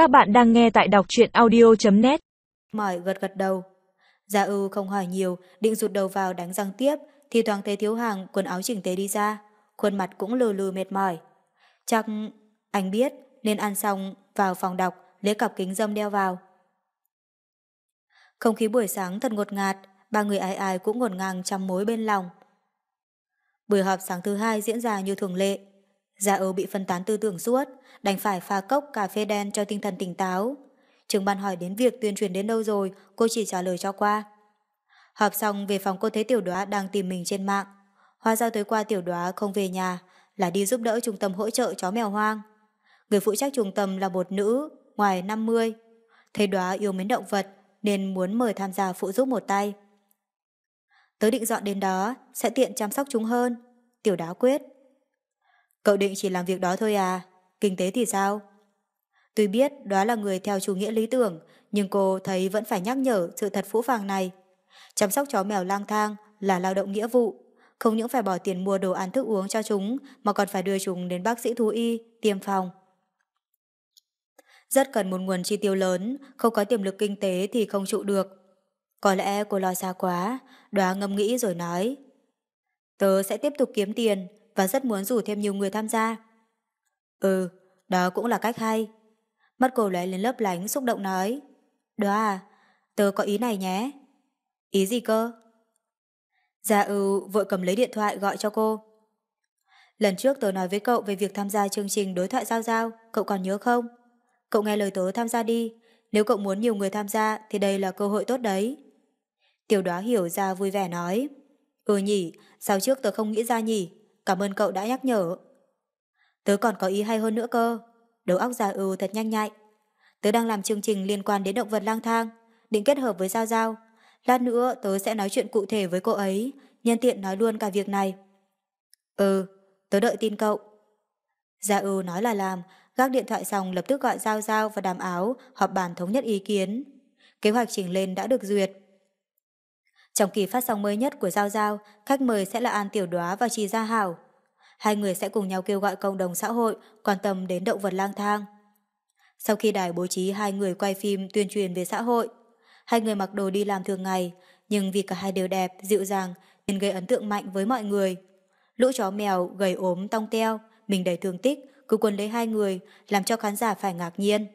Các bạn đang nghe tại đọc truyện audio.net Mỏi gật gật đầu. Gia ưu không hỏi nhiều, định rụt đầu vào đánh răng tiếp, thì thoáng thấy thiếu hàng quần áo chỉnh tề đi ra, khuôn mặt cũng lừ lừ mệt mỏi. Chắc anh biết nên ăn xong vào phòng đọc lấy cặp kính dâm đeo vào. Không khí buổi sáng thật ngột ngạt, ba người ai ai cũng ngột ngang trăm mối bên lòng. Buổi họp sáng thứ hai diễn ra như thường lệ. Gia Âu bị phân tán tư tưởng suốt, đành phải pha cốc cà phê đen cho tinh thần tỉnh táo. Trường ban hỏi đến việc tuyên truyền đến đâu rồi, cô chỉ trả lời cho qua. Họp xong về phòng cô thấy tiểu đoá đang tìm mình trên mạng. Hóa ra tới qua tiểu đoá không về nhà, là đi giúp đỡ trung tâm hỗ trợ chó mèo hoang. Người phụ trách trung tâm là một nữ, ngoài 50. Thấy đoá yêu mến động vật, nên muốn mời tham gia phụ giúp một tay. Tớ định dọn đến đó, sẽ tiện chăm sóc chúng hơn. Tiểu đá quyết. Cậu định chỉ làm việc đó thôi à? Kinh tế thì sao? Tuy biết đó là người theo chủ nghĩa lý tưởng, nhưng cô thấy vẫn phải nhắc nhở sự thật phũ phàng này. Chăm sóc chó mèo lang thang là lao động nghĩa vụ, không những phải bỏ tiền mua đồ ăn thức uống cho chúng mà còn phải đưa chúng đến bác sĩ thú y, tiêm phòng. Rất cần một nguồn chi tiêu lớn, không có tiềm lực kinh tế thì không trụ được. Có lẽ cô lo xa quá, đoá ngâm nghĩ rồi nói. Tớ sẽ tiếp tục kiếm tiền và rất muốn rủ thêm nhiều người tham gia. Ừ, đó cũng là cách hay. Mắt cô lóe lên lấp lánh xúc động nói. Đó à, tớ có ý này nhé. Ý gì cơ? Gia ưu vội cầm lấy điện thoại gọi cho cô. Lần trước tớ nói với cậu về việc tham gia chương trình đối thoại giao giao, cậu còn nhớ không? Cậu nghe lời tớ tham gia đi, nếu cậu muốn nhiều người tham gia thì đây là cơ hội tốt đấy. Tiểu đoá hiểu ra vui vẻ nói. Ừ nhỉ, sao trước tớ không nghĩ ra nhỉ? Cảm ơn cậu đã nhắc nhở. Tớ còn có ý hay hơn nữa cơ. Đầu óc già ưu thật nhanh nhạy. Tớ đang làm chương trình liên quan đến động vật lang thang, định kết hợp với Giao Giao. Lát nữa tớ sẽ nói chuyện cụ thể với cô ấy, nhân tiện nói luôn cả việc này. Ừ, tớ đợi tin cậu. Gia ưu nói là làm, gác điện thoại xong lập tức gọi Giao Giao và đàm áo họp bàn thống nhất ý kiến. Kế hoạch chỉnh lên đã được duyệt. Trong kỳ phát sóng mới nhất của Giao Giao, khách mời sẽ là An Tiểu Đoá và Trì Gia Hảo. Hai người sẽ cùng nhau kêu gọi cộng đồng xã hội quan tâm đến động vật lang thang. Sau khi đài bố trí hai người quay phim tuyên truyền về xã hội, hai người mặc đồ đi làm thường ngày, nhưng vì cả hai đều đẹp, dịu dàng nên gây ấn tượng mạnh với mọi người. Lũ chó mèo gầy ốm tong teo, mình đầy thương tích, cứ quân lấy hai người, làm cho khán giả phải ngạc nhiên.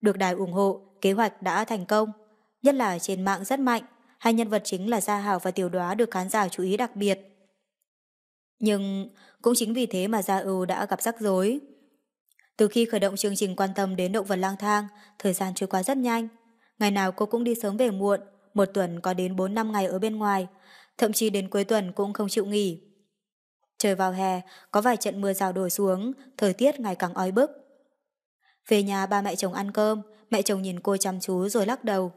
Được đài ủng hộ, kế hoạch đã thành công, nhất là trên mạng rất mạnh, hai nhân vật chính là Gia Hảo và Tiểu Đoá được khán giả chú ý đặc biệt. Nhưng cũng chính vì thế mà Gia Ưu đã gặp rắc rối. Từ khi khởi động chương trình quan tâm đến động vật lang thang, thời gian trôi qua rất nhanh. Ngày nào cô cũng đi sớm về muộn, một tuần có đến 4 năm ngày ở bên ngoài, thậm chí đến cuối tuần cũng không chịu nghỉ. Trời vào hè, có vài trận mưa rào đổ xuống, thời tiết ngày càng oi bức. Về nhà ba mẹ chồng ăn cơm, mẹ chồng nhìn cô chăm chú rồi lắc đầu.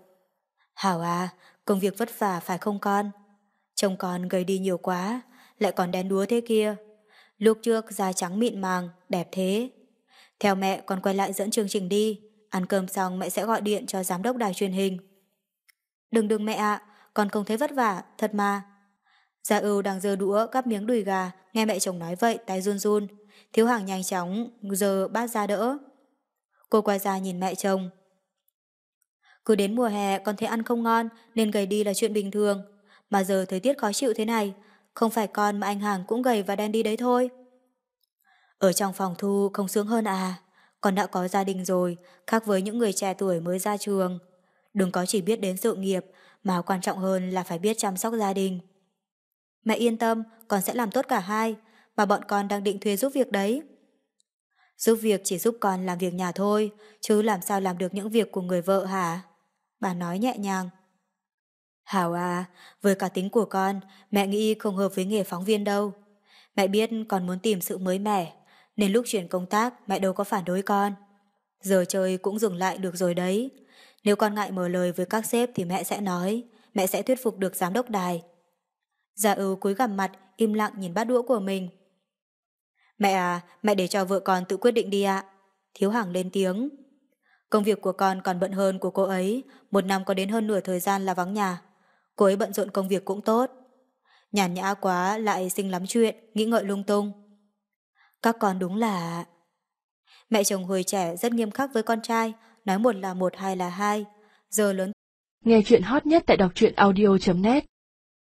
Hảo à, công việc vất vả phải không con? Chồng con gầy đi nhiều quá, lại còn đen đúa thế kia. Lúc trước da trắng mịn màng, đẹp thế. Theo mẹ con quay lại dẫn chương trình đi, ăn cơm xong mẹ sẽ gọi điện cho giám đốc đài truyền hình. Đừng đừng mẹ ạ, con không thấy vất vả, thật mà. Gia ưu đang dơ đũa cắp miếng đùi gà, nghe mẹ chồng nói vậy tay run run. Thiếu hàng nhanh chóng, giờ bát ra đỡ. Cô quay ra nhìn mẹ chồng, cứ đến mùa hè con thấy ăn không ngon nên gầy đi là chuyện bình thường. Mà giờ thời tiết khó chịu thế này, không phải con mà anh Hàng cũng gầy và đen đi đấy thôi. Ở trong phòng thu không sướng hơn à? Con đã có gia đình rồi, khác với những người trẻ tuổi mới ra trường. Đừng có chỉ biết đến sự nghiệp, mà quan trọng hơn là phải biết chăm sóc gia đình. Mẹ yên tâm, con sẽ làm tốt cả hai, mà bọn con đang định thuê giúp việc đấy. Giúp việc chỉ giúp con làm việc nhà thôi, chứ làm sao làm được những việc của người vợ hả? Bà nói nhẹ nhàng. Hảo à, với cả tính của con, mẹ nghĩ không hợp với nghề phóng viên đâu. Mẹ biết con muốn tìm sự mới mẻ, nên lúc chuyển công tác mẹ đâu có phản đối con. Giờ chơi cũng dừng lại được rồi đấy. Nếu con ngại mở lời với các sếp thì mẹ sẽ nói, mẹ sẽ thuyết phục được giám đốc đài. Gia ưu cúi gằm mặt, im lặng nhìn bát đũa của mình. Mẹ à, mẹ để cho vợ con tự quyết định đi ạ. Thiếu hàng lên tiếng. Công việc của con còn bận hơn của cô ấy, một năm có đến hơn nửa thời gian là vắng nhà. Cô ấy bận rộn công việc cũng tốt. Nhàn nhã quá lại sinh lắm chuyện, nghĩ ngợi lung tung. Các con đúng là... Mẹ chồng hồi trẻ rất nghiêm khắc với con trai, nói một là một hai là hai. Giờ lớn Nghe chuyện hot nhất tại đọc truyện audio.net